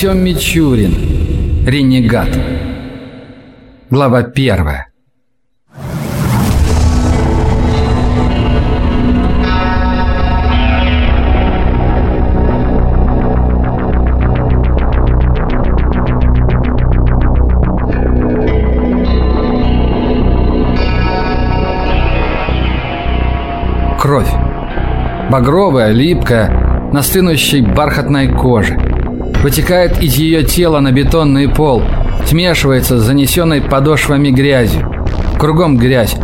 Артем Мичурин. Ренегат. Глава первая. Кровь. Багровая, липкая, на стынущей бархатной коже – вытекает из ее тела на бетонный пол, смешивается с занесенной подошвами грязью. Кругом грязь,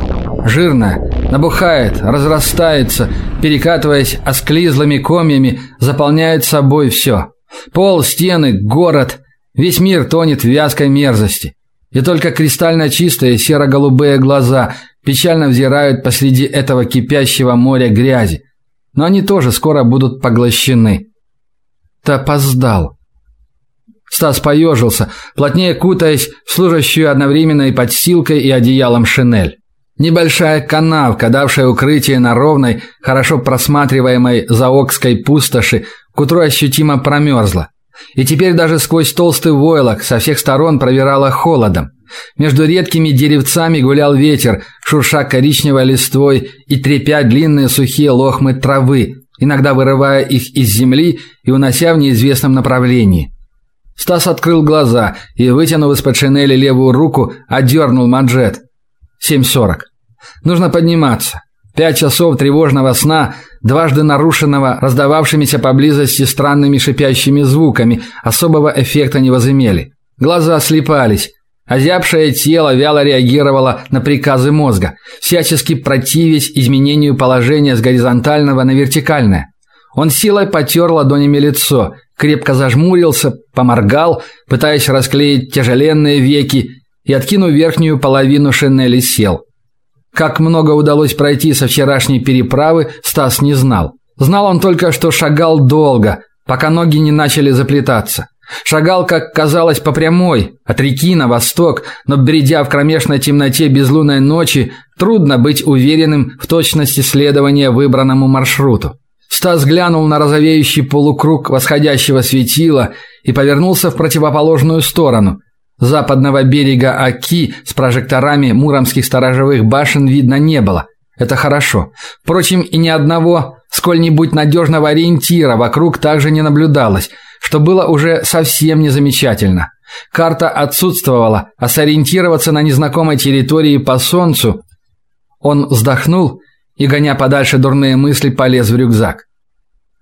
жирная, набухает, разрастается, перекатываясь осклизлыми комьями, заполняет собой все. Пол, стены, город, весь мир тонет в вязкой мерзости. И только кристально чистые серо-голубые глаза печально взирают посреди этого кипящего моря грязи. Но они тоже скоро будут поглощены. Ты опоздал. Стас поежился, плотнее кутаясь в служащую одновременно и подстилкой, и одеялом шинель. Небольшая канавка, давшая укрытие на ровной, хорошо просматриваемой заокской пустоши, к утру ощутимо промерзла. И теперь даже сквозь толстый войлок со всех сторон провирала холодом. Между редкими деревцами гулял ветер, шурша коричневой листвой и трепя длинные сухие лохмы травы, иногда вырывая их из земли и унося в неизвестном направлении. Стас открыл глаза и, вытянув из-под шинели левую руку, отдернул манжет. 7.40. Нужно подниматься. Пять часов тревожного сна, дважды нарушенного раздававшимися поблизости странными шипящими звуками, особого эффекта не возымели. Глаза слепались. Озябшее тело вяло реагировало на приказы мозга, всячески противясь изменению положения с горизонтального на вертикальное. Он силой потер ладонями лицо, крепко зажмурился, поморгал, пытаясь расклеить тяжеленные веки, и, откинув верхнюю половину шинели, сел. Как много удалось пройти со вчерашней переправы, Стас не знал. Знал он только, что шагал долго, пока ноги не начали заплетаться. Шагал, как казалось, по прямой, от реки на восток, но бредя в кромешной темноте безлунной ночи, трудно быть уверенным в точности следования выбранному маршруту. Стас глянул на розовеющий полукруг восходящего светила и повернулся в противоположную сторону. Западного берега Аки с прожекторами муромских сторожевых башен видно не было. Это хорошо. Впрочем, и ни одного сколь-нибудь надежного ориентира вокруг также не наблюдалось, что было уже совсем не замечательно. Карта отсутствовала, а сориентироваться на незнакомой территории по солнцу он вздохнул и, гоня подальше дурные мысли, полез в рюкзак.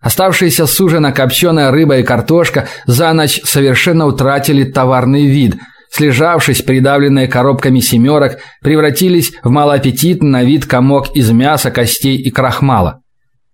Оставшиеся с ужина копченая рыба и картошка за ночь совершенно утратили товарный вид. Слежавшись, придавленные коробками семерок, превратились в малоаппетитный на вид комок из мяса, костей и крахмала.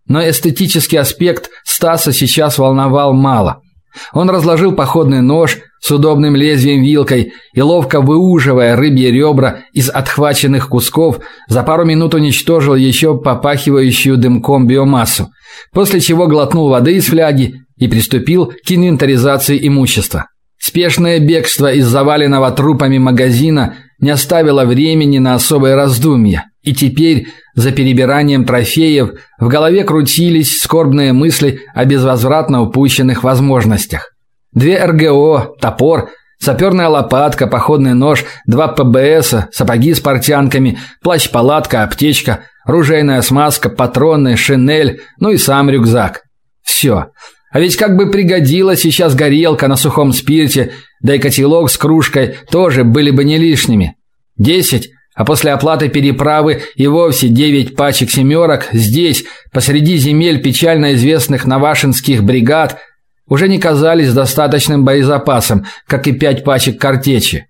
Но эстетический аспект Стаса сейчас волновал мало – он разложил походный нож с удобным лезвием вилкой и ловко выуживая рыбьи ребра из отхваченных кусков, за пару минут уничтожил еще попахивающую дымком биомассу, после чего глотнул воды из фляги и приступил к инвентаризации имущества. Спешное бегство из заваленного трупами магазина не оставило времени на особые раздумья, и теперь за перебиранием трофеев в голове крутились скорбные мысли о безвозвратно упущенных возможностях. Две РГО, топор, саперная лопатка, походный нож, два ПБСа, сапоги с портянками, плащ-палатка, аптечка, ружейная смазка, патроны, шинель, ну и сам рюкзак. Все. А ведь как бы пригодилась сейчас горелка на сухом спирте, да и котелок с кружкой тоже были бы не лишними. Десять а после оплаты переправы и вовсе девять пачек семерок здесь, посреди земель печально известных навашинских бригад, уже не казались достаточным боезапасом, как и пять пачек картечи.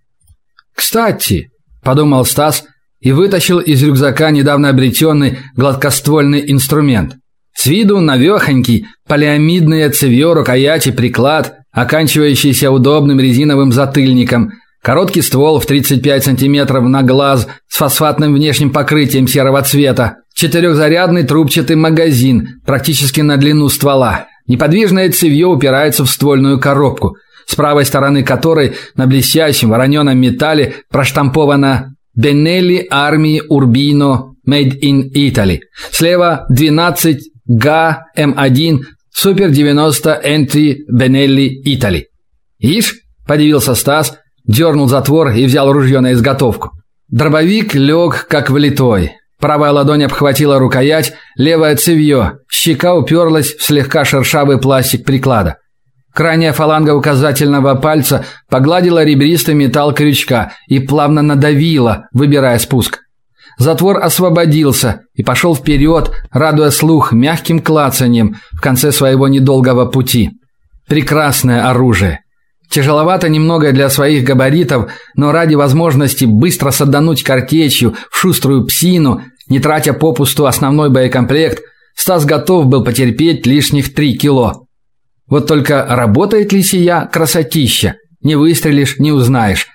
«Кстати», – подумал Стас и вытащил из рюкзака недавно обретенный гладкоствольный инструмент. С виду навехонький, полиамидный цевьё рукояти приклад, оканчивающийся удобным резиновым затыльником – Короткий ствол в 35 сантиметров на глаз с фосфатным внешним покрытием серого цвета. Четырехзарядный трубчатый магазин, практически на длину ствола. Неподвижное цевье упирается в ствольную коробку, с правой стороны которой на блестящем вороненом металле проштамповано «Бенелли армии Урбино Made in Italy». Слева 12 ГА М1 Супер 90 Entry Benelli Italy. «Ишь!» – подивился Стас, дернул затвор и взял ружье на изготовку. Дробовик лег, как влитой. Правая ладонь обхватила рукоять, левая цевье, щека уперлась в слегка шершавый пластик приклада. Крайняя фаланга указательного пальца погладила ребристый металл крючка и плавно надавила, выбирая спуск. Затвор освободился и пошел вперед, радуя слух мягким клацаньем в конце своего недолгого пути. Прекрасное оружие. Тяжеловато немного для своих габаритов, но ради возможности быстро садануть картечью в шуструю псину, не тратя попусту основной боекомплект, Стас готов был потерпеть лишних три кило. Вот только работает ли сия красотища? Не выстрелишь, не узнаешь.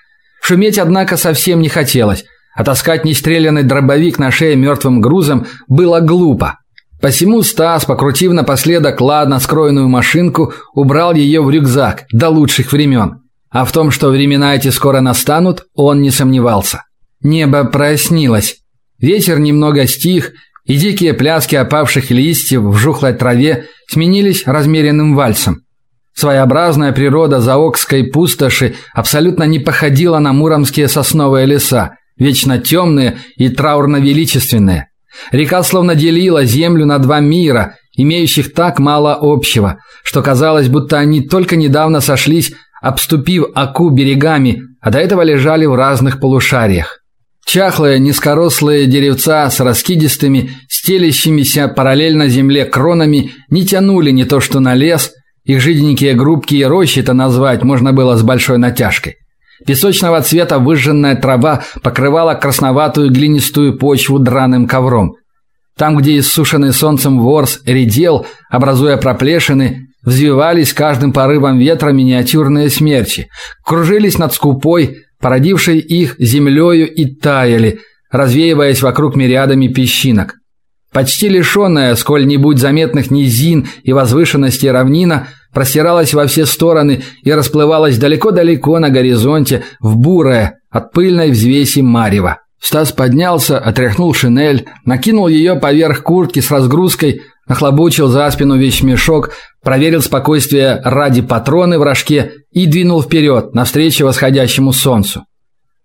Шуметь, однако, совсем не хотелось, а таскать нестрелянный дробовик на шее мертвым грузом было глупо. Посему Стас, покрутив напоследок ладно скроенную машинку, убрал ее в рюкзак до лучших времен. А в том, что времена эти скоро настанут, он не сомневался. Небо прояснилось. Ветер немного стих, и дикие пляски опавших листьев в жухлой траве сменились размеренным вальсом. Своеобразная природа заокской пустоши абсолютно не походила на муромские сосновые леса, вечно темные и траурно-величественные. Река словно делила землю на два мира, имеющих так мало общего, что казалось, будто они только недавно сошлись, обступив Аку берегами, а до этого лежали в разных полушариях. Чахлые, низкорослые деревца с раскидистыми, стелящимися параллельно земле кронами не тянули не то что на лес, их жиденькие группки и рощи-то назвать можно было с большой натяжкой. Песочного цвета выжженная трава покрывала красноватую глинистую почву драным ковром. Там, где иссушенный солнцем ворс редел, образуя проплешины, взвивались каждым порывом ветра миниатюрные смерчи, кружились над скупой, породившей их землею и таяли, развеиваясь вокруг мириадами песчинок. Почти лишенная сколь-нибудь заметных низин и возвышенностей равнина простиралась во все стороны и расплывалась далеко-далеко на горизонте в бурое от пыльной взвеси марево. Стас поднялся, отряхнул шинель, накинул ее поверх куртки с разгрузкой, нахлобучил за спину вещмешок, проверил спокойствие ради патроны в рожке и двинул вперед, навстречу восходящему солнцу.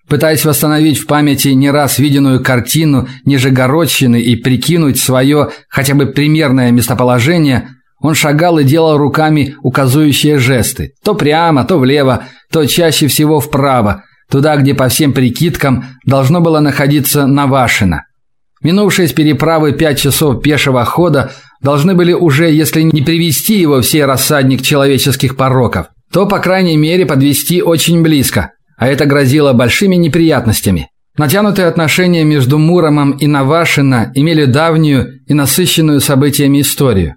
Пытаясь восстановить в памяти не раз виденную картину Нижегородщины и прикинуть свое хотя бы примерное местоположение, он шагал и делал руками указующие жесты, то прямо, то влево, то чаще всего вправо, туда, где по всем прикидкам должно было находиться Навашино. Минувшие с переправы пять часов пешего хода должны были уже, если не привести его в сей рассадник человеческих пороков, то, по крайней мере, подвести очень близко, а это грозило большими неприятностями. Натянутые отношения между Муромом и Навашино имели давнюю и насыщенную событиями историю.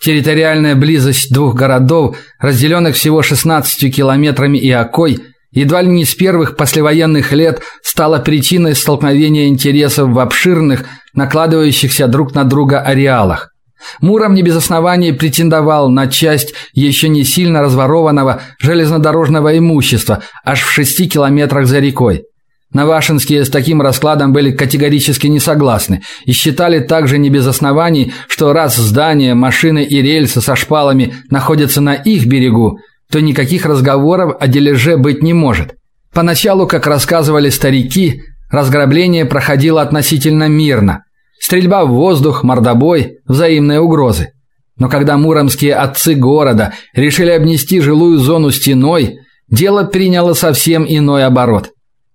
Территориальная близость двух городов, разделенных всего 16 километрами и окой – едва ли не с первых послевоенных лет стала причиной столкновения интересов в обширных, накладывающихся друг на друга ареалах. Муром не без оснований претендовал на часть еще не сильно разворованного железнодорожного имущества аж в шести километрах за рекой. Навашинские с таким раскладом были категорически не согласны и считали также не без оснований, что раз здания, машины и рельсы со шпалами находятся на их берегу, то никаких разговоров о дележе быть не может. Поначалу, как рассказывали старики, разграбление проходило относительно мирно. Стрельба в воздух, мордобой, взаимные угрозы. Но когда муромские отцы города решили обнести жилую зону стеной, дело приняло совсем иной оборот.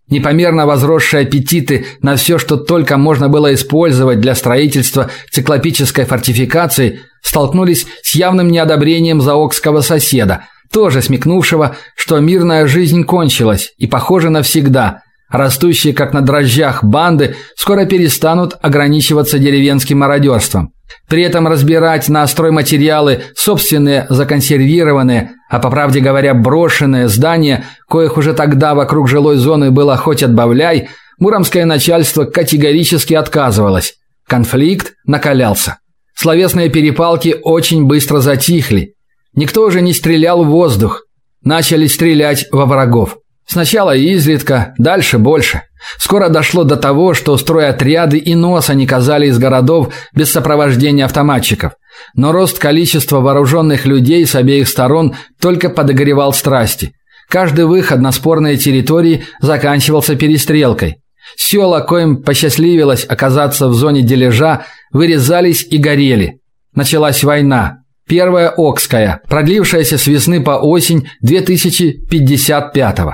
Непомерно возросшие аппетиты на все, что только можно было использовать для строительства циклопической фортификации, столкнулись с явным неодобрением заокского соседа, тоже смекнувшего, что мирная жизнь кончилась и, похоже, навсегда. Растущие, как на дрожжах, банды скоро перестанут ограничиваться деревенским мародерством. При этом разбирать на стройматериалы собственные законсервированные, а по правде говоря, брошенные здания, коих уже тогда вокруг жилой зоны было хоть отбавляй, муромское начальство категорически отказывалось. Конфликт накалялся. Словесные перепалки очень быстро затихли. Никто уже не стрелял в воздух. Начали стрелять во врагов. Сначала изредка, дальше больше. Скоро дошло до того, что стройотряды и носа не казали из городов без сопровождения автоматчиков. Но рост количества вооруженных людей с обеих сторон только подогревал страсти. Каждый выход на спорные территории заканчивался перестрелкой. Села, коим посчастливилось оказаться в зоне дележа, вырезались и горели. Началась война. Первая Окская, продлившаяся с весны по осень 2055 -го.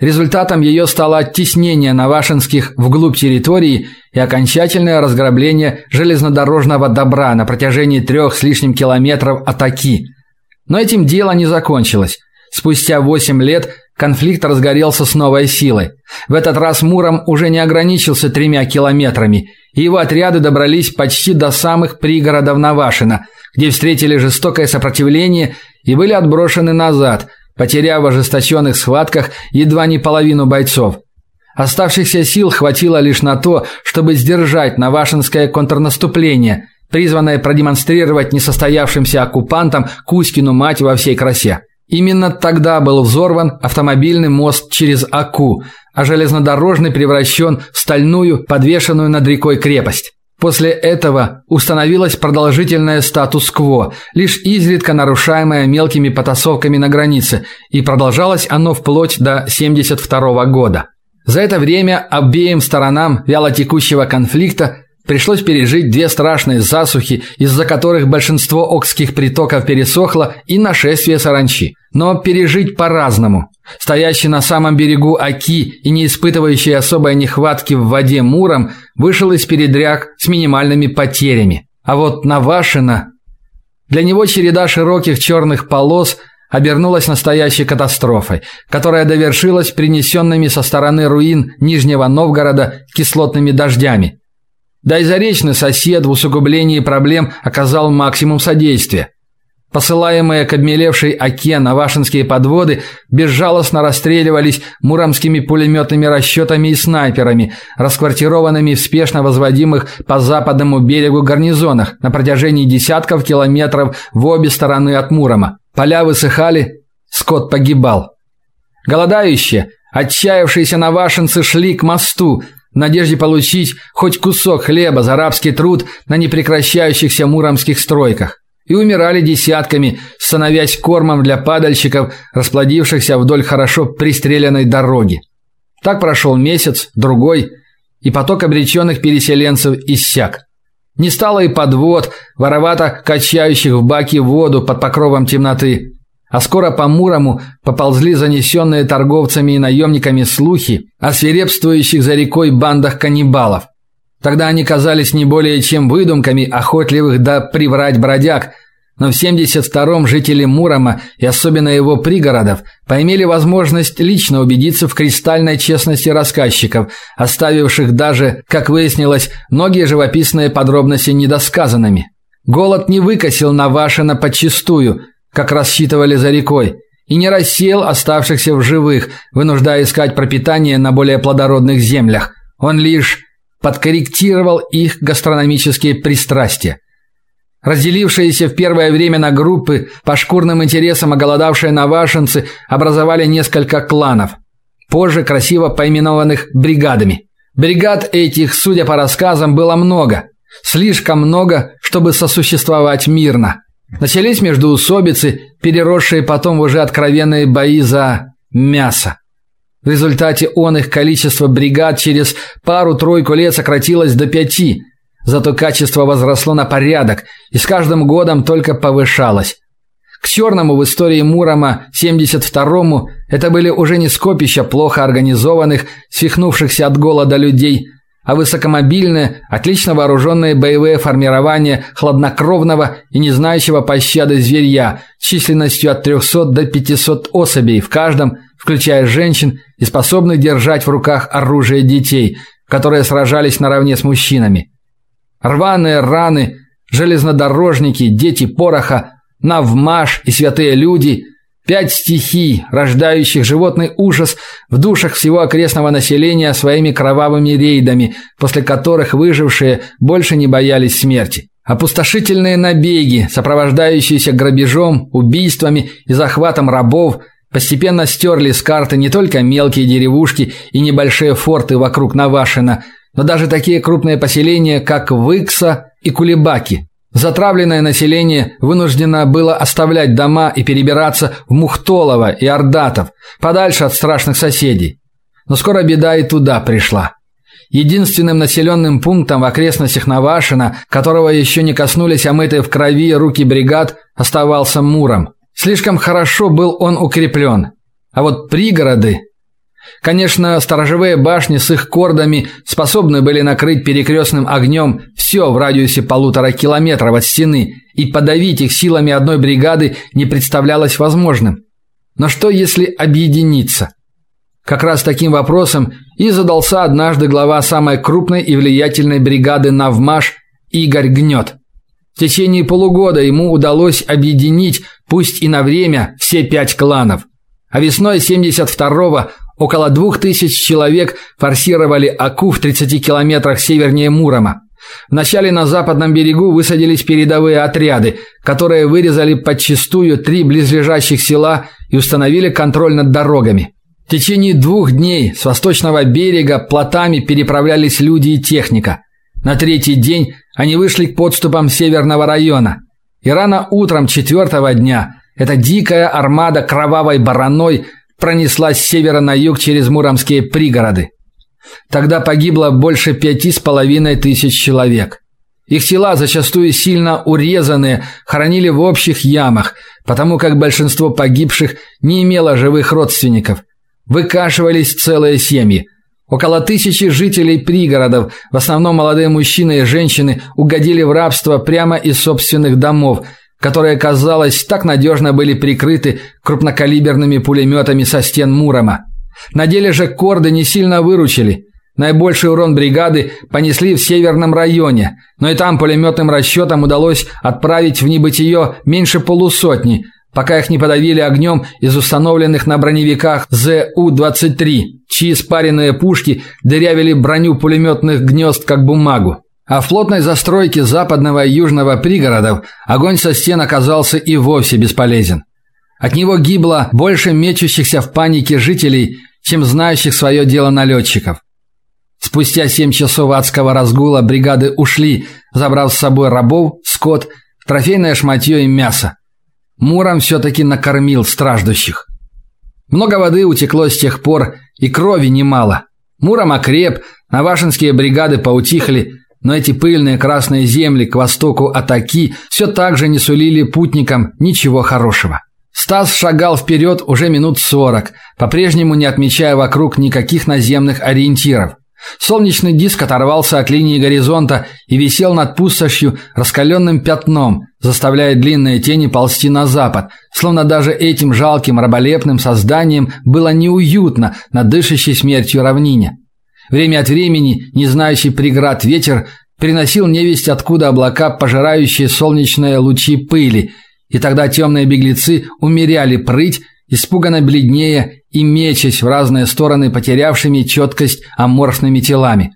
Результатом ее стало оттеснение навашинских вглубь территории и окончательное разграбление железнодорожного добра на протяжении трех с лишним километров от Оки. Но этим дело не закончилось. Спустя 8 лет конфликт разгорелся с новой силой. В этот раз Муром уже не ограничился тремя километрами, и его отряды добрались почти до самых пригородов Навашино, где встретили жестокое сопротивление и были отброшены назад, потеряв в ожесточенных схватках едва не половину бойцов. Оставшихся сил хватило лишь на то, чтобы сдержать Навашинское контрнаступление, призванное продемонстрировать несостоявшимся оккупантам Кузькину мать во всей красе. Именно тогда был взорван автомобильный мост через Аку, а железнодорожный превращен в стальную, подвешенную над рекой крепость. После этого установилось продолжительное статус-кво, лишь изредка нарушаемое мелкими потасовками на границе, и продолжалось оно вплоть до 72 года. За это время обеим сторонам вялотекущего конфликта Пришлось пережить две страшные засухи, из-за которых большинство окских притоков пересохло, и нашествие саранчи. Но пережить по-разному. Стоящий на самом берегу Оки и не испытывающий особой нехватки в воде Муром вышел из передряг с минимальными потерями. А вот Навашино... Для него череда широких черных полос обернулась настоящей катастрофой, которая довершилась принесенными со стороны руин Нижнего Новгорода кислотными дождями. Да и заречный сосед в усугублении проблем оказал максимум содействия. Посылаемые к обмелевшей оке навашинские подводы безжалостно расстреливались муромскими пулеметными расчетами и снайперами, расквартированными в спешно возводимых по западному берегу гарнизонах на протяжении десятков километров в обе стороны от Мурома. Поля высыхали, скот погибал. Голодающие, отчаявшиеся навашинцы шли к мосту, в надежде получить хоть кусок хлеба за рабский труд на непрекращающихся муромских стройках. И умирали десятками, становясь кормом для падальщиков, расплодившихся вдоль хорошо пристреленной дороги. Так прошел месяц, другой, и поток обреченных переселенцев иссяк. Не стало и подвод, воровато качающих в баке воду под покровом темноты. А скоро по Мурому поползли занесенные торговцами и наемниками слухи о свирепствующих за рекой бандах каннибалов. Тогда они казались не более чем выдумками охотливых да приврать бродяг, но в 72-м жители Мурома и особенно его пригородов поимели возможность лично убедиться в кристальной честности рассказчиков, оставивших даже, как выяснилось, многие живописные подробности недосказанными. Голод не выкосил Навашино подчистую – как рассчитывали за рекой, и не рассеял оставшихся в живых, вынуждая искать пропитание на более плодородных землях. Он лишь подкорректировал их гастрономические пристрастия. Разделившиеся в первое время на группы, по шкурным интересам оголодавшие навашенцы образовали несколько кланов, позже красиво поименованных бригадами. Бригад этих, судя по рассказам, было много. Слишком много, чтобы сосуществовать мирно. Начались междоусобицы, переросшие потом в уже откровенные бои за мясо. В результате он их количество бригад через пару-тройку лет сократилось до пяти, зато качество возросло на порядок и с каждым годом только повышалось. К черному в истории Мурома 72-му это были уже не скопища плохо организованных, свихнувшихся от голода людей – а высокомобильное, отлично вооруженные боевые формирования хладнокровного и не знающего пощады зверья численностью от 300 до 500 особей в каждом, включая женщин и способных держать в руках оружие детей, которые сражались наравне с мужчинами. Рваные раны, железнодорожники, дети пороха, навмаш и святые люди – Пять стихий, рождающих животный ужас в душах всего окрестного населения своими кровавыми рейдами, после которых выжившие больше не боялись смерти. Опустошительные набеги, сопровождающиеся грабежом, убийствами и захватом рабов, постепенно стерли с карты не только мелкие деревушки и небольшие форты вокруг Навашино, но даже такие крупные поселения, как Выкса и Кулебаки. Затравленное население вынуждено было оставлять дома и перебираться в Мухтолово и Ордатов, подальше от страшных соседей. Но скоро беда и туда пришла. Единственным населенным пунктом в окрестностях Навашино, которого еще не коснулись омытые в крови руки бригад, оставался Муром. Слишком хорошо был он укреплен. А вот пригороды... Конечно, сторожевые башни с их кордами способны были накрыть перекрестным огнем все в радиусе полутора километров от стены, и подавить их силами одной бригады не представлялось возможным. Но что если объединиться? Как раз таким вопросом и задался однажды глава самой крупной и влиятельной бригады Навмаш Игорь Гнет. В течение полугода ему удалось объединить, пусть и на время, все пять кланов. А весной 72-го около двух тысяч человек форсировали Аку в 30 километрах севернее Мурома. Вначале на западном берегу высадились передовые отряды, которые вырезали подчистую три близлежащих села и установили контроль над дорогами. В течение двух дней с восточного берега плотами переправлялись люди и техника. На третий день они вышли к подступам северного района. И рано утром четвертого дня эта дикая армада кровавой бараной пронеслась с севера на юг через муромские пригороды. Тогда погибло больше пяти с половиной тысяч человек. Их тела, зачастую сильно урезанные, хоронили в общих ямах, потому как большинство погибших не имело живых родственников, Выкашивались целые семьи. Около тысячи жителей пригородов, в основном молодые мужчины и женщины, угодили в рабство прямо из собственных домов, которые, казалось, так надежно были прикрыты крупнокалиберными пулеметами со стен Мурома. На деле же корды не сильно выручили. Наибольший урон бригады понесли в северном районе, но и там пулеметным расчетам удалось отправить в небытие меньше полусотни – пока их не подавили огнем из установленных на броневиках ЗУ-23, чьи спаренные пушки дырявили броню пулеметных гнезд как бумагу. А в плотной застройке западного и южного пригородов огонь со стен оказался и вовсе бесполезен. От него гибло больше мечущихся в панике жителей, чем знающих свое дело налетчиков. Спустя семь часов адского разгула бригады ушли, забрав с собой рабов, скот, трофейное шматье и мясо. Муром все-таки накормил страждущих. Много воды утекло с тех пор, и крови немало. Муром окреп, навашинские бригады поутихли, но эти пыльные красные земли к востоку от Аки все так же не сулили путникам ничего хорошего. Стас шагал вперед уже минут сорок, по-прежнему не отмечая вокруг никаких наземных ориентиров. Солнечный диск оторвался от линии горизонта и висел над пустошью раскаленным пятном, заставляя длинные тени ползти на запад, словно даже этим жалким раболепным созданием было неуютно на дышащей смертью равнине. Время от времени, не знающий преград ветер, приносил невесть откуда облака, пожирающие солнечные лучи пыли, и тогда темные беглецы умеряли прыть, испуганно бледнее и мечась в разные стороны потерявшими четкость аморфными телами.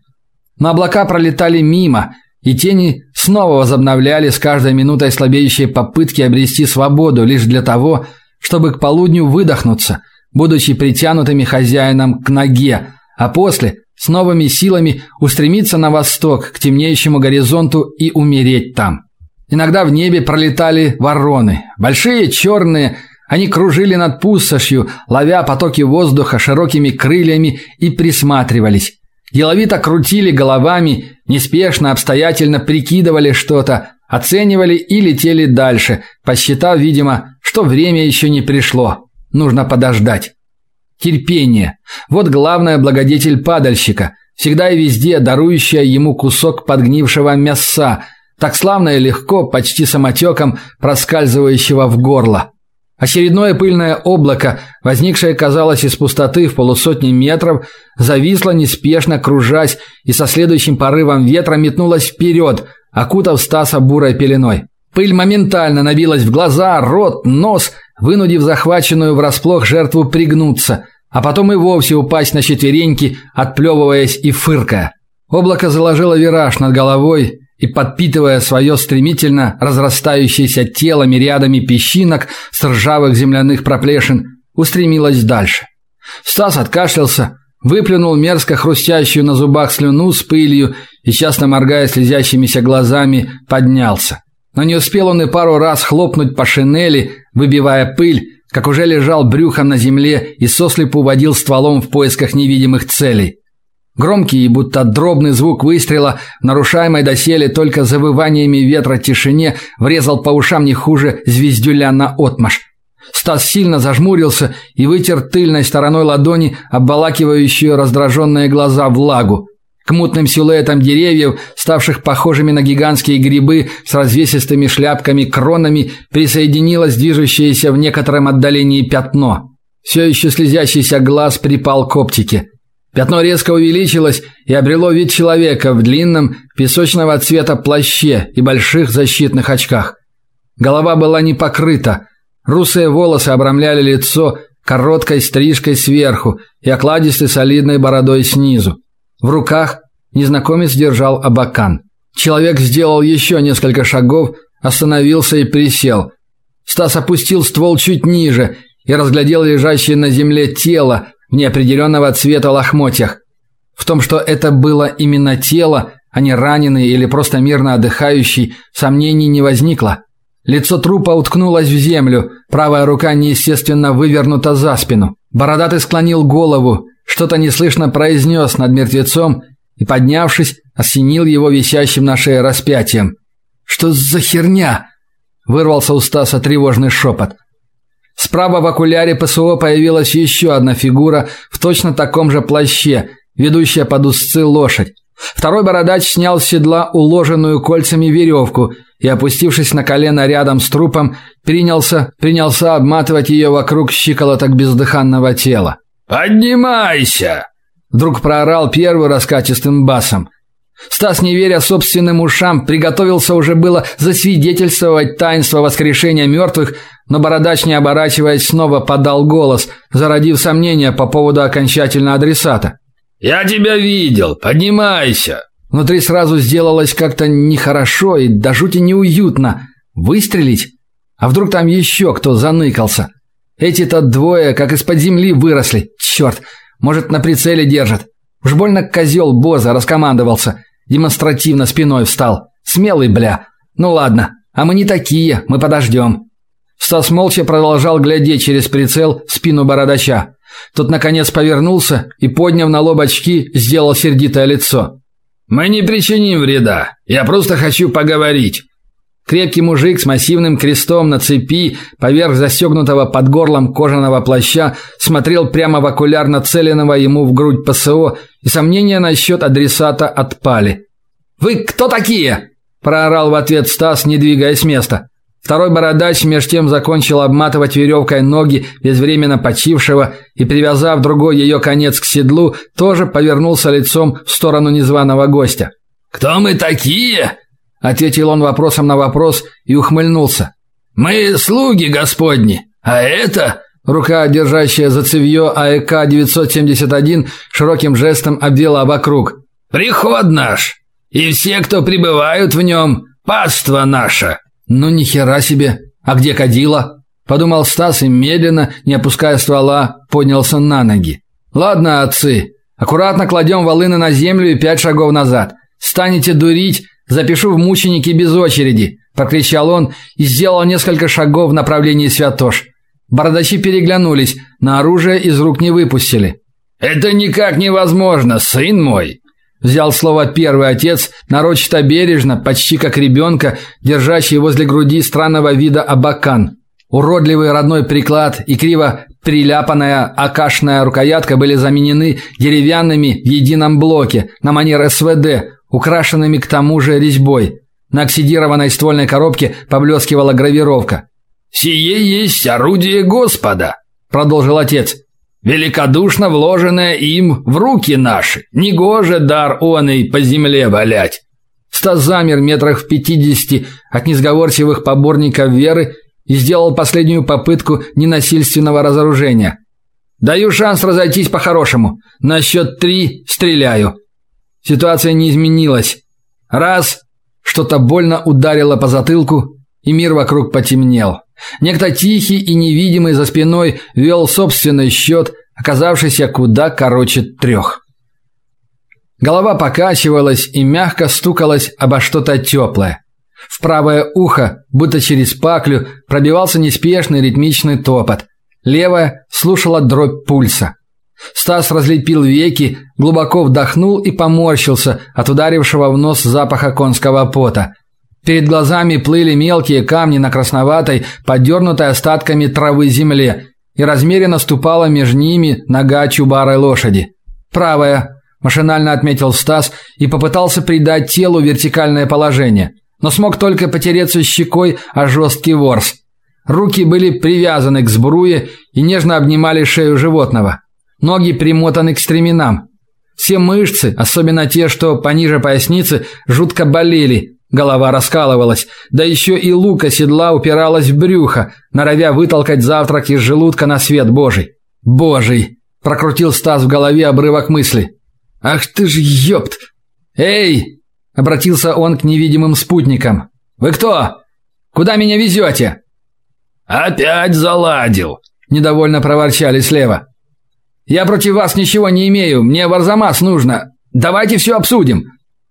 Но облака пролетали мимо, и тени снова возобновляли с каждой минутой слабеющие попытки обрести свободу лишь для того, чтобы к полудню выдохнуться, будучи притянутыми хозяином к ноге, а после с новыми силами устремиться на восток, к темнеющему горизонту и умереть там. Иногда в небе пролетали вороны, большие черные, они кружили над пустошью, ловя потоки воздуха широкими крыльями и присматривались. Деловито крутили головами, неспешно, обстоятельно прикидывали что-то, оценивали и летели дальше, посчитав, видимо, что время еще не пришло. Нужно подождать. Терпение. Вот главная благодетель падальщика, всегда и везде дарующая ему кусок подгнившего мяса, так славно и легко, почти самотеком проскальзывающего в горло. Очередное пыльное облако, возникшее, казалось, из пустоты в полусотни метров, зависло неспешно, кружась, и со следующим порывом ветра метнулось вперед, окутав Стаса бурой пеленой. Пыль моментально набилась в глаза, рот, нос, вынудив захваченную врасплох жертву пригнуться, а потом и вовсе упасть на четвереньки, отплевываясь и фыркая. Облако заложило вираж над головой, и, подпитывая свое стремительно разрастающееся тело мириадами песчинок с ржавых земляных проплешин, устремилась дальше. Стас откашлялся, выплюнул мерзко хрустящую на зубах слюну с пылью и, часто моргая слезящимися глазами, поднялся. Но не успел он и пару раз хлопнуть по шинели, выбивая пыль, как уже лежал брюхом на земле и сослепу водил стволом в поисках невидимых целей. Громкий и будто дробный звук выстрела, нарушаемый доселе только завываниями ветра тишине, врезал по ушам не хуже звездюля на отмаш. Стас сильно зажмурился и вытер тыльной стороной ладони обволакивающую раздраженные глаза влагу. К мутным силуэтам деревьев, ставших похожими на гигантские грибы с развесистыми шляпками-кронами, присоединилось движущееся в некотором отдалении пятно. Все еще слезящийся глаз припал к оптике. Пятно резко увеличилось и обрело вид человека в длинном песочного цвета плаще и больших защитных очках. Голова была не покрыта, русые волосы обрамляли лицо короткой стрижкой сверху и окладистой солидной бородой снизу. В руках незнакомец держал абакан. Человек сделал еще несколько шагов, остановился и присел. Стас опустил ствол чуть ниже и разглядел лежащее на земле тело, неопределенного цвета лохмотьях. В том, что это было именно тело, а не раненый или просто мирно отдыхающий, сомнений не возникло. Лицо трупа уткнулось в землю, правая рука неестественно вывернута за спину. Бородатый склонил голову, что-то неслышно произнес над мертвецом и, поднявшись, осенил его висящим на шее распятием. «Что за херня?» – вырвался у Стаса тревожный шепот. Справа в окуляре ПСО появилась еще одна фигура в точно таком же плаще, ведущая под узцы лошадь. Второй бородач снял с седла уложенную кольцами веревку и, опустившись на колено рядом с трупом, принялся, принялся обматывать ее вокруг щиколоток бездыханного тела. «Поднимайся!» Вдруг проорал первый раскатистым басом. Стас, не веря собственным ушам, приготовился уже было засвидетельствовать таинство воскрешения мертвых, но бородач, не оборачиваясь, снова подал голос, зародив сомнения по поводу окончательного адресата. «Я тебя видел, поднимайся!» Внутри сразу сделалось как-то нехорошо и до жути неуютно. Выстрелить? А вдруг там еще кто заныкался? Эти-то двое как из-под земли выросли. Черт, может, на прицеле держат. Уж больно козел Боза раскомандовался. Демонстративно спиной встал. Смелый, бля. Ну ладно, а мы не такие, мы подождем. Стас молча продолжал глядеть через прицел в спину бородача. Тот, наконец, повернулся и, подняв на лоб очки, сделал сердитое лицо. «Мы не причиним вреда. Я просто хочу поговорить». Крепкий мужик с массивным крестом на цепи поверх застегнутого под горлом кожаного плаща смотрел прямо в окуляр нацеленного ему в грудь ПСО, и сомнения насчет адресата отпали. «Вы кто такие?» – проорал в ответ Стас, не двигаясь с места. Второй бородач меж тем закончил обматывать веревкой ноги безвременно почившего и, привязав другой ее конец к седлу, тоже повернулся лицом в сторону незваного гостя. «Кто мы такие?» – ответил он вопросом на вопрос и ухмыльнулся. «Мы слуги Господни, а это...» Рука, держащая за цевье АЭК-971, широким жестом обвела вокруг. «Приход наш, и все, кто пребывают в нем, паства наша». «Ну ни хера себе! А где кадила?» Подумал Стас и медленно, не опуская ствола, поднялся на ноги. «Ладно, отцы, аккуратно кладем волыны на землю и пять шагов назад. Станете дурить, запишу в мученики без очереди», – прокричал он и сделал несколько шагов в направлении Святош. Бородачи переглянулись, на оружие из рук не выпустили. «Это никак невозможно, сын мой!» Взял слово первый отец, нарочито бережно, почти как ребенка, держащий возле груди странного вида абакан. Уродливый родной приклад и криво приляпанная акашная рукоятка были заменены деревянными в едином блоке на манер СВД, украшенными к тому же резьбой. На оксидированной ствольной коробке поблескивала гравировка. «Сие есть орудие Господа», – продолжил отец великодушно вложенное им в руки наши. Негоже дар оный по земле валять. Стас замер метрах в пятидесяти от несговорчивых поборников веры и сделал последнюю попытку ненасильственного разоружения. Даю шанс разойтись по-хорошему. На счет три стреляю. Ситуация не изменилась. Раз что-то больно ударило по затылку, и мир вокруг потемнел. Некто тихий и невидимый за спиной вел собственный счет, оказавшийся куда короче трех. Голова покачивалась и мягко стукалась обо что-то теплое. В правое ухо, будто через паклю, пробивался неспешный ритмичный топот. Левое слушало дробь пульса. Стас разлепил веки, глубоко вдохнул и поморщился от ударившего в нос запаха конского пота. Перед глазами плыли мелкие камни на красноватой, подернутой остатками травы земле, и размеренно ступала между ними нога чубарой лошади. «Правая», – машинально отметил Стас и попытался придать телу вертикальное положение, но смог только потереться щекой о жесткий ворс. Руки были привязаны к сбруе и нежно обнимали шею животного. Ноги примотаны к стременам. Все мышцы, особенно те, что пониже поясницы, жутко болели, голова раскалывалась, да еще и лука седла упиралась в брюхо, норовя вытолкать завтрак из желудка на свет Божий. «Божий!» – прокрутил Стас в голове обрывок мысли. «Ах ты ж ёпт!» «Эй!» – обратился он к невидимым спутникам. «Вы кто? Куда меня везете?» «Опять заладил!» – недовольно проворчали слева. Я против вас ничего не имею, мне в нужно. Давайте все обсудим.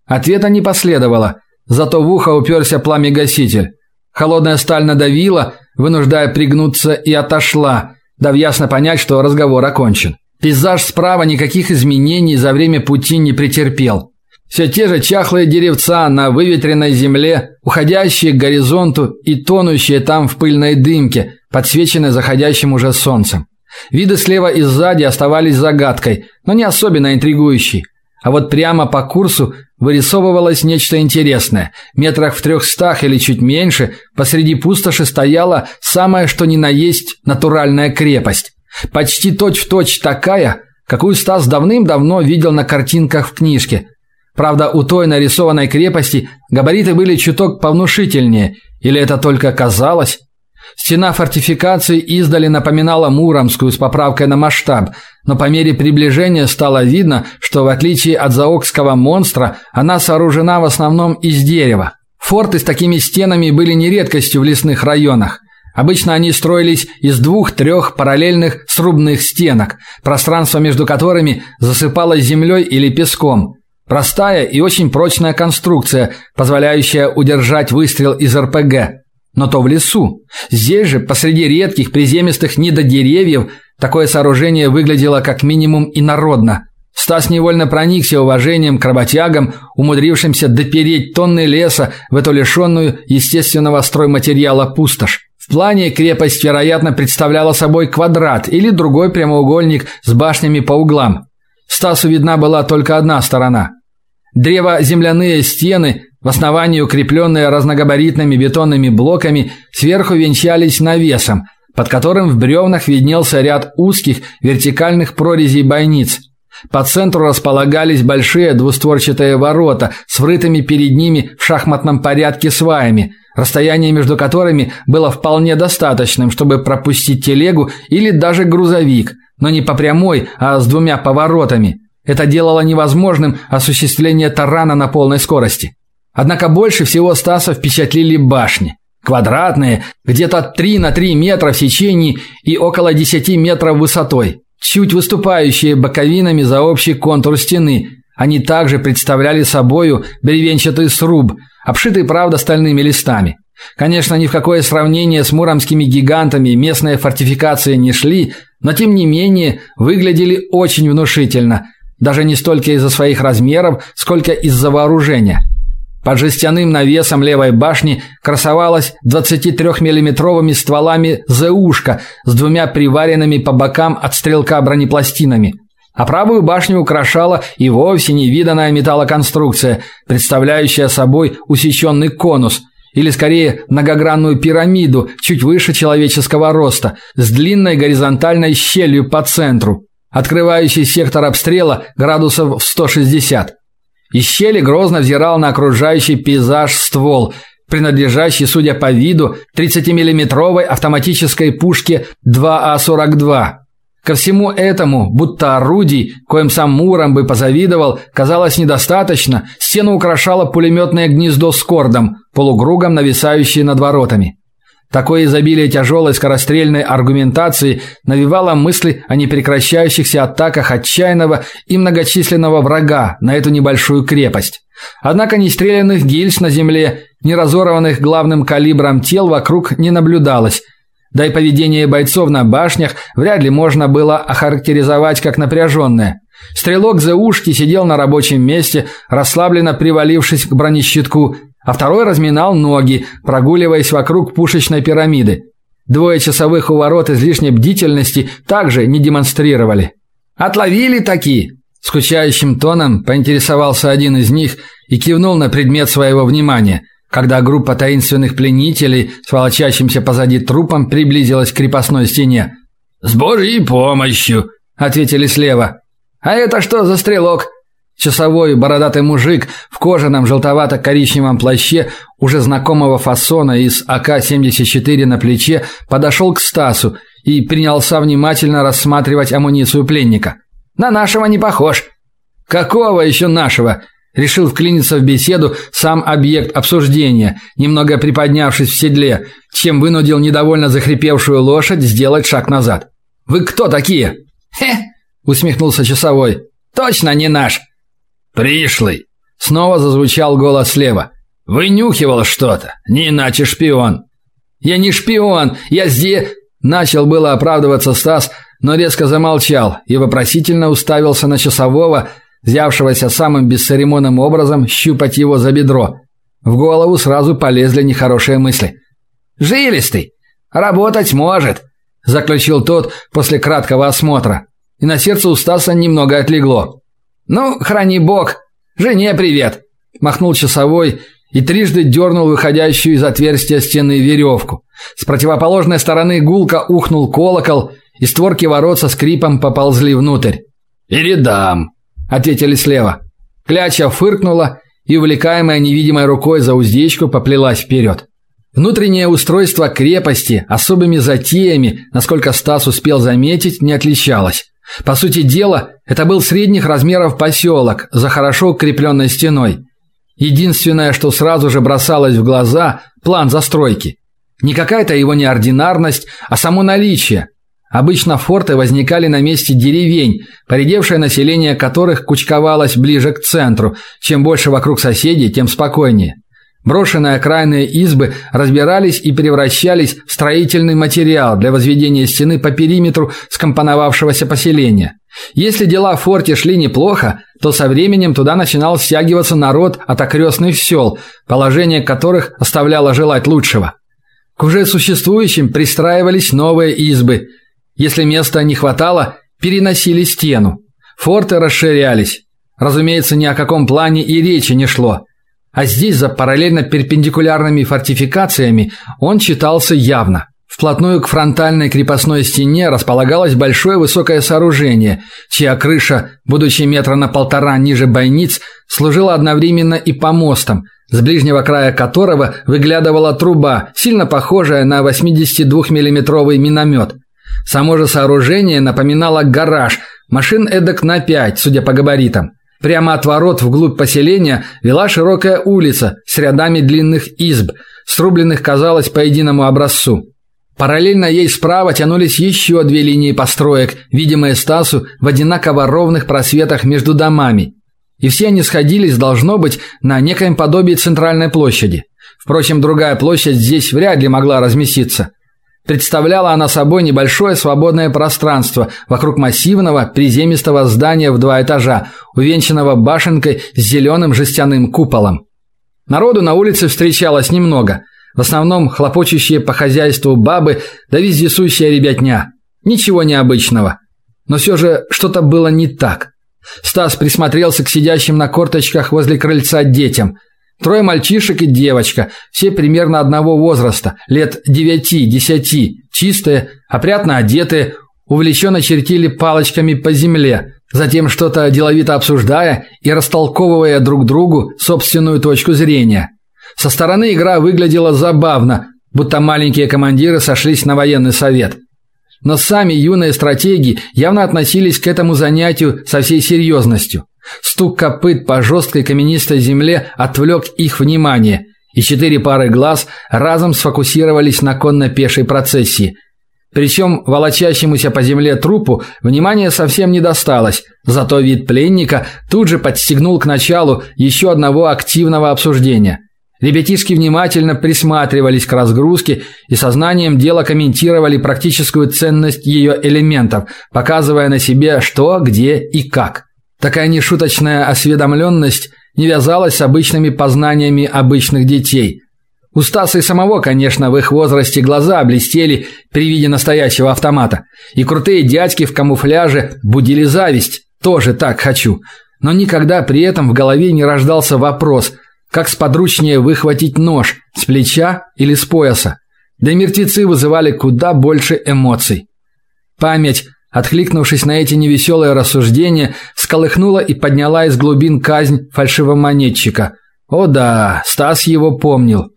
Ответа не последовало, зато в ухо уперся пламя-гаситель. Холодная сталь надавила, вынуждая пригнуться и отошла, дав ясно понять, что разговор окончен. Пейзаж справа никаких изменений за время пути не претерпел. Все те же чахлые деревца на выветренной земле, уходящие к горизонту и тонущие там в пыльной дымке, подсвеченные заходящим уже солнцем. Виды слева и сзади оставались загадкой, но не особенно интригующей. А вот прямо по курсу вырисовывалось нечто интересное. Метрах в трехстах или чуть меньше посреди пустоши стояла самая что ни на есть натуральная крепость. Почти точь-в-точь точь такая, какую Стас давным-давно видел на картинках в книжке. Правда, у той нарисованной крепости габариты были чуток повнушительнее, или это только казалось? Стена фортификации издали напоминала Муромскую с поправкой на масштаб, но по мере приближения стало видно, что в отличие от заокского монстра, она сооружена в основном из дерева. Форты с такими стенами были не редкостью в лесных районах. Обычно они строились из двух-трех параллельных срубных стенок, пространство между которыми засыпалось землей или песком. Простая и очень прочная конструкция, позволяющая удержать выстрел из РПГ. Но то в лесу. Здесь же, посреди редких приземистых недодеревьев, такое сооружение выглядело как минимум инородно. Стас невольно проникся уважением к работягам, умудрившимся допереть тонны леса в эту лишенную естественного стройматериала пустошь. В плане крепость, вероятно, представляла собой квадрат или другой прямоугольник с башнями по углам. Стасу видна была только одна сторона. Древо-земляные стены в основании укрепленные разногабаритными бетонными блоками, сверху венчались навесом, под которым в бревнах виднелся ряд узких вертикальных прорезей бойниц. По центру располагались большие двустворчатые ворота с врытыми перед ними в шахматном порядке сваями, расстояние между которыми было вполне достаточным, чтобы пропустить телегу или даже грузовик, но не по прямой, а с двумя поворотами. Это делало невозможным осуществление тарана на полной скорости. Однако больше всего Стаса впечатлили башни. Квадратные, где-то 3 на 3 метра в сечении и около 10 метров высотой, чуть выступающие боковинами за общий контур стены. Они также представляли собою бревенчатый сруб, обшитый, правда, стальными листами. Конечно, ни в какое сравнение с муромскими гигантами местные фортификации не шли, но тем не менее выглядели очень внушительно, даже не столько из-за своих размеров, сколько из-за вооружения. Под жестяным навесом левой башни красовалась 23-миллиметровыми стволами ЗУшка с двумя приваренными по бокам от стрелка бронепластинами. А правую башню украшала и вовсе невиданная металлоконструкция, представляющая собой усеченный конус, или скорее многогранную пирамиду чуть выше человеческого роста, с длинной горизонтальной щелью по центру, открывающей сектор обстрела градусов в 160. Из щели грозно взирал на окружающий пейзаж ствол, принадлежащий, судя по виду, 30-миллиметровой автоматической пушке 2А-42. Ко всему этому, будто орудий, коим сам Муром бы позавидовал, казалось недостаточно, стену украшало пулеметное гнездо с кордом, полугругом нависающее над воротами. Такое изобилие тяжелой скорострельной аргументации навевало мысли о непрекращающихся атаках отчаянного и многочисленного врага на эту небольшую крепость. Однако ни стрелянных гильз на земле, ни разорванных главным калибром тел вокруг не наблюдалось. Да и поведение бойцов на башнях вряд ли можно было охарактеризовать как напряженное. Стрелок Зеушки сидел на рабочем месте, расслабленно привалившись к бронещитку, а второй разминал ноги, прогуливаясь вокруг пушечной пирамиды. Двое часовых у ворот излишней бдительности также не демонстрировали. «Отловили такие!» Скучающим тоном поинтересовался один из них и кивнул на предмет своего внимания, когда группа таинственных пленителей с волочащимся позади трупом приблизилась к крепостной стене. «С Божьей помощью!» – ответили слева. «А это что за стрелок?» Часовой бородатый мужик в кожаном желтовато-коричневом плаще уже знакомого фасона из АК-74 на плече подошел к Стасу и принялся внимательно рассматривать амуницию пленника. «На нашего не похож». «Какого еще нашего?» Решил вклиниться в беседу сам объект обсуждения, немного приподнявшись в седле, чем вынудил недовольно захрипевшую лошадь сделать шаг назад. «Вы кто такие?» «Хе!» – усмехнулся часовой. «Точно не наш!» «Пришлый!» Снова зазвучал голос слева. «Вынюхивал что-то, не иначе шпион». «Я не шпион, я здесь...» Начал было оправдываться Стас, но резко замолчал и вопросительно уставился на часового, взявшегося самым бесцеремонным образом щупать его за бедро. В голову сразу полезли нехорошие мысли. «Жилистый! Работать может!» – заключил тот после краткого осмотра. И на сердце у Стаса немного отлегло. «Ну, храни бог! Жене привет!» – махнул часовой и трижды дернул выходящую из отверстия стены веревку. С противоположной стороны гулко ухнул колокол, и створки ворот со скрипом поползли внутрь. «Передам!» ответили слева. Кляча фыркнула и, увлекаемая невидимой рукой за уздечку, поплелась вперед. Внутреннее устройство крепости особыми затеями, насколько Стас успел заметить, не отличалось. По сути дела, это был средних размеров поселок за хорошо укрепленной стеной. Единственное, что сразу же бросалось в глаза – план застройки. Не какая-то его неординарность, а само наличие. Обычно форты возникали на месте деревень, поредевшее население которых кучковалось ближе к центру. Чем больше вокруг соседей, тем спокойнее. Брошенные окраинные избы разбирались и превращались в строительный материал для возведения стены по периметру скомпоновавшегося поселения. Если дела в форте шли неплохо, то со временем туда начинал стягиваться народ от окрестных сел, положение которых оставляло желать лучшего. К уже существующим пристраивались новые избы – если места не хватало, переносили стену. Форты расширялись. Разумеется, ни о каком плане и речи не шло. А здесь за параллельно перпендикулярными фортификациями он читался явно. Вплотную к фронтальной крепостной стене располагалось большое высокое сооружение, чья крыша, будучи метра на полтора ниже бойниц, служила одновременно и помостом, с ближнего края которого выглядывала труба, сильно похожая на 82-миллиметровый миномет. Само же сооружение напоминало гараж, машин эдак на пять, судя по габаритам. Прямо от ворот вглубь поселения вела широкая улица с рядами длинных изб, срубленных, казалось, по единому образцу. Параллельно ей справа тянулись еще две линии построек, видимые Стасу в одинаково ровных просветах между домами. И все они сходились, должно быть, на некоем подобии центральной площади. Впрочем, другая площадь здесь вряд ли могла разместиться. Представляла она собой небольшое свободное пространство вокруг массивного приземистого здания в два этажа, увенчанного башенкой с зеленым жестяным куполом. Народу на улице встречалось немного. В основном хлопочущие по хозяйству бабы да вездесущая ребятня. Ничего необычного. Но все же что-то было не так. Стас присмотрелся к сидящим на корточках возле крыльца детям – Трое мальчишек и девочка, все примерно одного возраста, лет девяти-десяти, чистые, опрятно одетые, увлеченно чертили палочками по земле, затем что-то деловито обсуждая и растолковывая друг другу собственную точку зрения. Со стороны игра выглядела забавно, будто маленькие командиры сошлись на военный совет. Но сами юные стратеги явно относились к этому занятию со всей серьезностью. Стук копыт по жесткой каменистой земле отвлек их внимание, и четыре пары глаз разом сфокусировались на конно-пешей процессии. Причем волочащемуся по земле трупу внимания совсем не досталось, зато вид пленника тут же подстегнул к началу еще одного активного обсуждения. Ребятишки внимательно присматривались к разгрузке и сознанием дела комментировали практическую ценность ее элементов, показывая на себе что, где и как. Такая нешуточная осведомленность не вязалась с обычными познаниями обычных детей – у Стаса и самого, конечно, в их возрасте глаза блестели при виде настоящего автомата. И крутые дядьки в камуфляже будили зависть. Тоже так хочу. Но никогда при этом в голове не рождался вопрос, как сподручнее выхватить нож с плеча или с пояса. Да и мертвецы вызывали куда больше эмоций. Память, откликнувшись на эти невеселые рассуждения, сколыхнула и подняла из глубин казнь фальшивомонетчика. О да, Стас его помнил.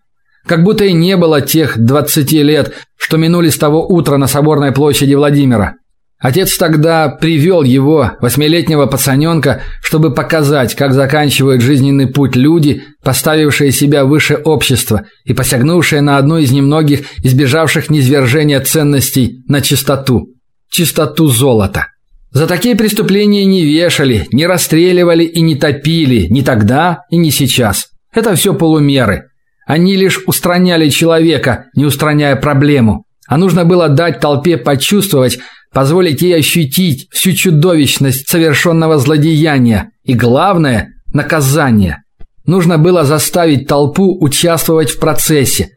Как будто и не было тех 20 лет, что минули с того утра на соборной площади Владимира. Отец тогда привел его, восьмилетнего пацаненка, чтобы показать, как заканчивают жизненный путь люди, поставившие себя выше общества и посягнувшие на одну из немногих избежавших низвержения ценностей на чистоту. Чистоту золота. За такие преступления не вешали, не расстреливали и не топили ни тогда и ни сейчас. Это все полумеры. Они лишь устраняли человека, не устраняя проблему. А нужно было дать толпе почувствовать, позволить ей ощутить всю чудовищность совершенного злодеяния и, главное, наказание. Нужно было заставить толпу участвовать в процессе,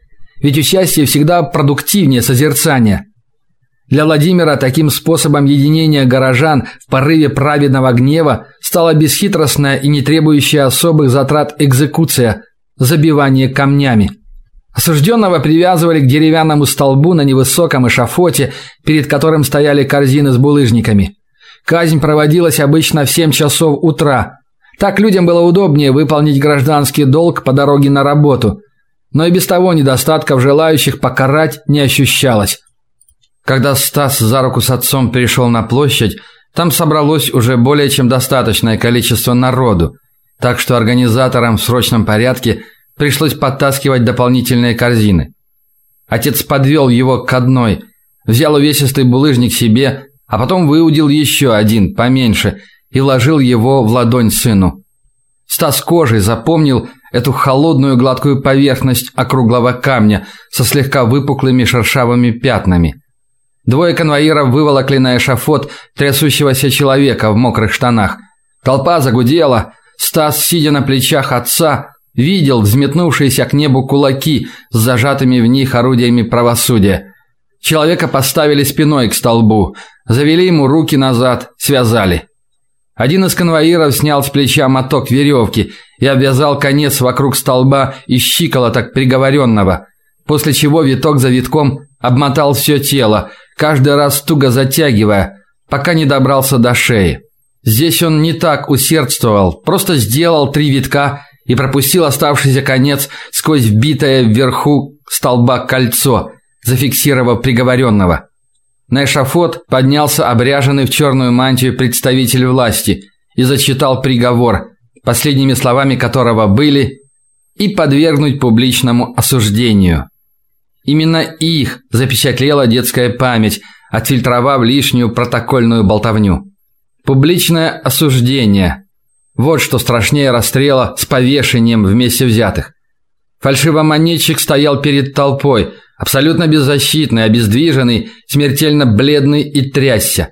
ведь участие всегда продуктивнее созерцания. Для Владимира таким способом единения горожан в порыве праведного гнева стала бесхитростная и не требующая особых затрат экзекуция, забивание камнями. Осужденного привязывали к деревянному столбу на невысоком эшафоте, перед которым стояли корзины с булыжниками. Казнь проводилась обычно в 7 часов утра. Так людям было удобнее выполнить гражданский долг по дороге на работу. Но и без того недостатков желающих покарать не ощущалось. Когда Стас за руку с отцом перешел на площадь, там собралось уже более чем достаточное количество народу – так что организаторам в срочном порядке пришлось подтаскивать дополнительные корзины. Отец подвел его к одной, взял увесистый булыжник себе, а потом выудил еще один, поменьше, и вложил его в ладонь сыну. Стас кожей запомнил эту холодную гладкую поверхность округлого камня со слегка выпуклыми шершавыми пятнами. Двое конвоиров выволокли на эшафот трясущегося человека в мокрых штанах. Толпа загудела, Стас, сидя на плечах отца, видел взметнувшиеся к небу кулаки с зажатыми в них орудиями правосудия. Человека поставили спиной к столбу, завели ему руки назад, связали. Один из конвоиров снял с плеча моток веревки и обвязал конец вокруг столба и щиколоток приговоренного, после чего виток за витком обмотал все тело, каждый раз туго затягивая, пока не добрался до шеи. Здесь он не так усердствовал, просто сделал три витка и пропустил оставшийся конец сквозь вбитое вверху столба кольцо, зафиксировав приговоренного. На эшафот поднялся обряженный в черную мантию представитель власти и зачитал приговор, последними словами которого были «и подвергнуть публичному осуждению». Именно их запечатлела детская память, отфильтровав лишнюю протокольную болтовню. Публичное осуждение. Вот что страшнее расстрела с повешением вместе взятых. Фальшивомонетчик стоял перед толпой, абсолютно беззащитный, обездвиженный, смертельно бледный и трясся.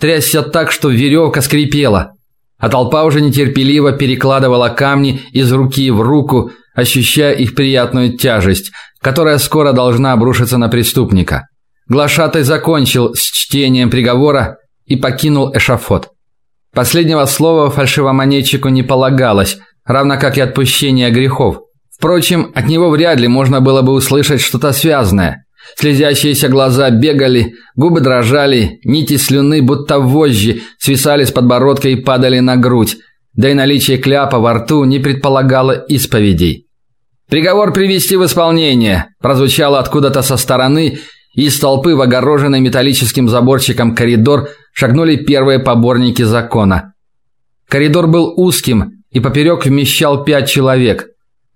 Трясся так, что веревка скрипела. А толпа уже нетерпеливо перекладывала камни из руки в руку, ощущая их приятную тяжесть, которая скоро должна обрушиться на преступника. Глашатай закончил с чтением приговора и покинул эшафот. Последнего слова фальшивомонетчику не полагалось, равно как и отпущение грехов. Впрочем, от него вряд ли можно было бы услышать что-то связанное. Слезящиеся глаза бегали, губы дрожали, нити слюны, будто вожжи, свисали с подбородка и падали на грудь, да и наличие кляпа во рту не предполагало исповедей. «Приговор привести в исполнение!» прозвучало откуда-то со стороны, из толпы в огороженный металлическим заборчиком коридор шагнули первые поборники закона. Коридор был узким и поперек вмещал пять человек.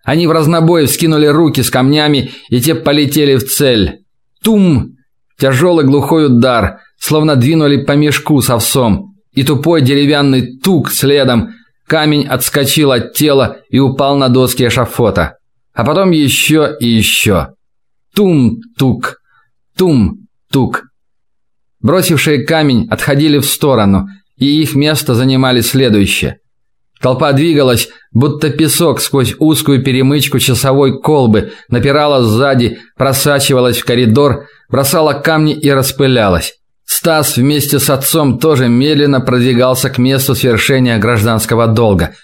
Они в разнобой вскинули руки с камнями, и те полетели в цель. Тум! Тяжелый глухой удар, словно двинули по мешку с овсом, и тупой деревянный тук следом. Камень отскочил от тела и упал на доски эшафота. А потом еще и еще. Тум-тук, тум-тук. Бросившие камень отходили в сторону, и их место занимали следующие. Толпа двигалась, будто песок сквозь узкую перемычку часовой колбы, напирала сзади, просачивалась в коридор, бросала камни и распылялась. Стас вместе с отцом тоже медленно продвигался к месту свершения гражданского долга.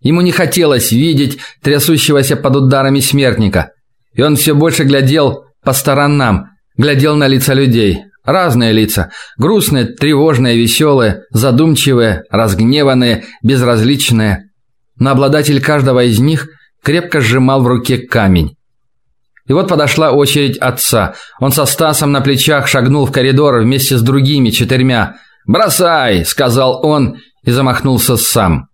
Ему не хотелось видеть трясущегося под ударами смертника, и он все больше глядел по сторонам, глядел на лица людей. Разные лица: грустные, тревожные, веселые, задумчивые, разгневанные, безразличные. Но обладатель каждого из них крепко сжимал в руке камень. И вот подошла очередь отца. Он со Стасом на плечах шагнул в коридор вместе с другими четырьмя. "Бросай", сказал он и замахнулся сам.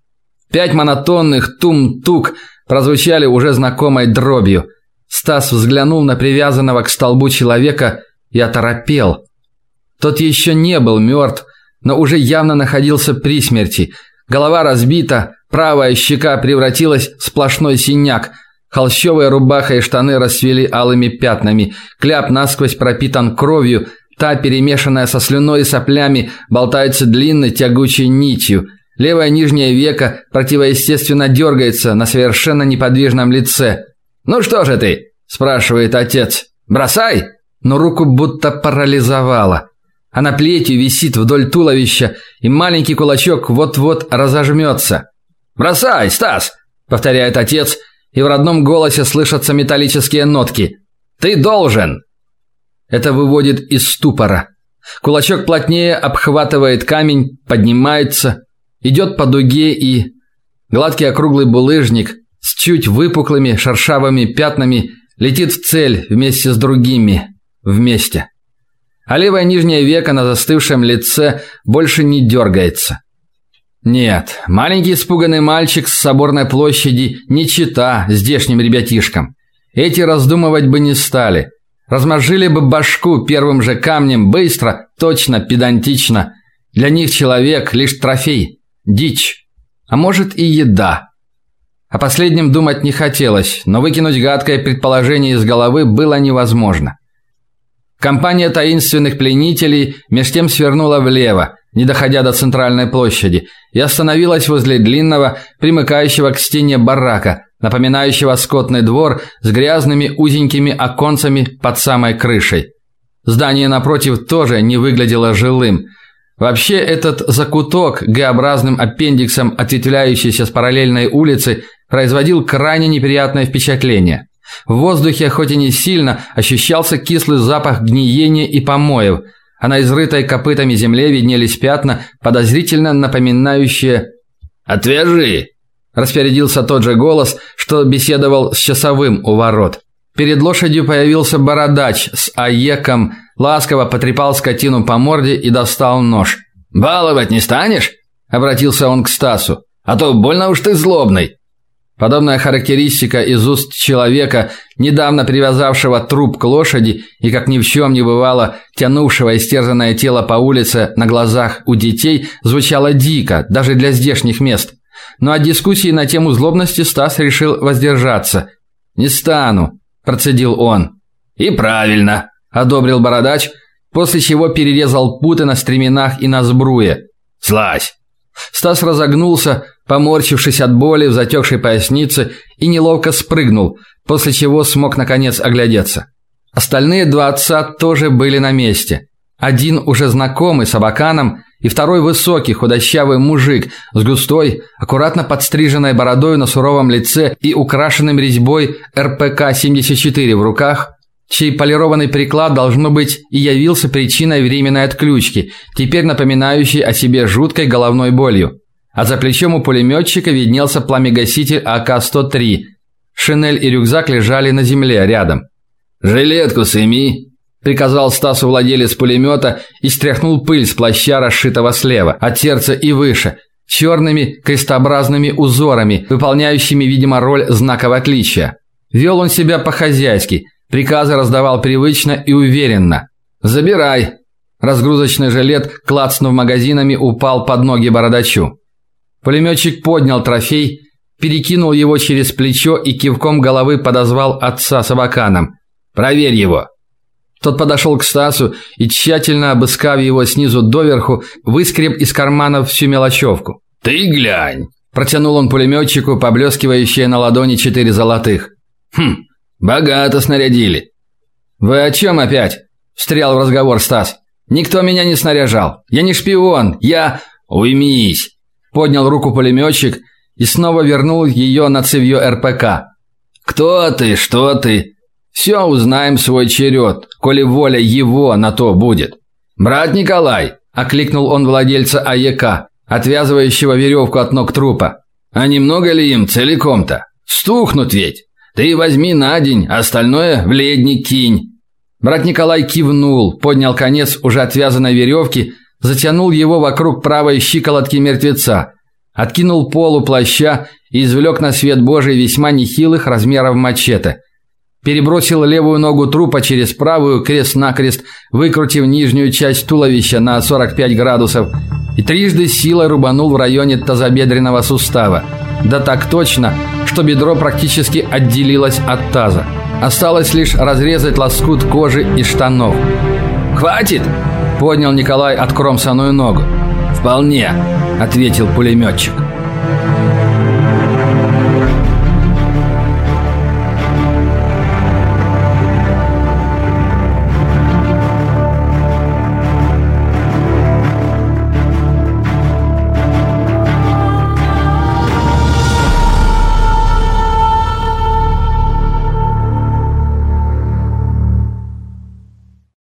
Пять монотонных тум-тук прозвучали уже знакомой дробью. Стас взглянул на привязанного к столбу человека и оторопел. Тот еще не был мертв, но уже явно находился при смерти. Голова разбита, правая щека превратилась в сплошной синяк. Холщовая рубаха и штаны расцвели алыми пятнами. Кляп насквозь пропитан кровью, та, перемешанная со слюной и соплями, болтается длинной тягучей нитью. Левое нижнее веко противоестественно дергается на совершенно неподвижном лице. "Ну что же ты?" спрашивает отец. "Бросай!" Но руку будто парализовало. Она плетью висит вдоль туловища, и маленький кулачок вот-вот разожмется. "Бросай, Стас", повторяет отец, и в родном голосе слышатся металлические нотки. "Ты должен". Это выводит из ступора. Кулачок плотнее обхватывает камень, поднимается, идет по дуге и гладкий округлый булыжник с чуть выпуклыми шершавыми пятнами летит в цель вместе с другими, вместе а левое нижнее веко на застывшем лице больше не дергается. Нет, маленький испуганный мальчик с соборной площади не чита здешним ребятишкам. Эти раздумывать бы не стали. Размозжили бы башку первым же камнем быстро, точно, педантично. Для них человек лишь трофей, дичь, а может и еда. О последнем думать не хотелось, но выкинуть гадкое предположение из головы было невозможно. Компания таинственных пленителей меж тем свернула влево, не доходя до центральной площади, и остановилась возле длинного, примыкающего к стене барака, напоминающего скотный двор с грязными узенькими оконцами под самой крышей. Здание напротив тоже не выглядело жилым. Вообще этот закуток Г-образным аппендиксом ответвляющийся с параллельной улицы производил крайне неприятное впечатление. В воздухе, хоть и не сильно, ощущался кислый запах гниения и помоев, а на изрытой копытами земле виднелись пятна, подозрительно напоминающие «Отвяжи!» распорядился тот же голос, что беседовал с часовым у ворот. Перед лошадью появился бородач с аеком, ласково потрепал скотину по морде и достал нож. «Баловать не станешь?» – обратился он к Стасу. «А то больно уж ты злобный». Подобная характеристика из уст человека, недавно привязавшего труп к лошади и как ни в чем не бывало тянувшего истерзанное тело по улице на глазах у детей, звучала дико даже для здешних мест. Но от дискуссии на тему злобности Стас решил воздержаться. "Не стану", процедил он. "И правильно", одобрил бородач, после чего перерезал путы на стременах и на сбруе. "Слазь". Стас разогнулся, поморщившись от боли в затекшей пояснице, и неловко спрыгнул, после чего смог наконец оглядеться. Остальные два отца тоже были на месте. Один уже знакомый с Абаканом, и второй высокий, худощавый мужик с густой, аккуратно подстриженной бородой на суровом лице и украшенным резьбой РПК-74 в руках, чей полированный приклад должно быть и явился причиной временной отключки, теперь напоминающей о себе жуткой головной болью а за плечом у пулеметчика виднелся пламегаситель АК-103. Шинель и рюкзак лежали на земле рядом. «Жилетку сними!» – приказал Стасу владелец пулемета и стряхнул пыль с плаща, расшитого слева, от сердца и выше, черными крестообразными узорами, выполняющими, видимо, роль знаков отличия. Вел он себя по-хозяйски, приказы раздавал привычно и уверенно. «Забирай!» Разгрузочный жилет, клацнув магазинами, упал под ноги бородачу. Пулеметчик поднял трофей, перекинул его через плечо и кивком головы подозвал отца с абаканом. «Проверь его!» Тот подошел к Стасу и, тщательно обыскав его снизу доверху, выскреб из карманов всю мелочевку. «Ты глянь!» – протянул он пулеметчику, поблескивающие на ладони четыре золотых. «Хм, богато снарядили!» «Вы о чем опять?» – встрял в разговор Стас. «Никто меня не снаряжал. Я не шпион. Я...» «Уймись!» – поднял руку пулеметчик и снова вернул ее на цевьё РПК. «Кто ты? Что ты? Все узнаем свой черед, коли воля его на то будет. Брат Николай, окликнул он владельца АЕК, отвязывающего веревку от ног трупа. А немного ли им целиком-то? Стухнут ведь. Ты возьми на день, остальное в ледник кинь. Брат Николай кивнул, поднял конец уже отвязанной веревки, затянул его вокруг правой щиколотки мертвеца, откинул полу плаща и извлек на свет Божий весьма нехилых размеров мачете – перебросил левую ногу трупа через правую крест-накрест, выкрутив нижнюю часть туловища на 45 градусов и трижды силой рубанул в районе тазобедренного сустава. Да так точно, что бедро практически отделилось от таза. Осталось лишь разрезать лоскут кожи и штанов. «Хватит!» – поднял Николай откромсанную ногу. «Вполне», – ответил пулеметчик.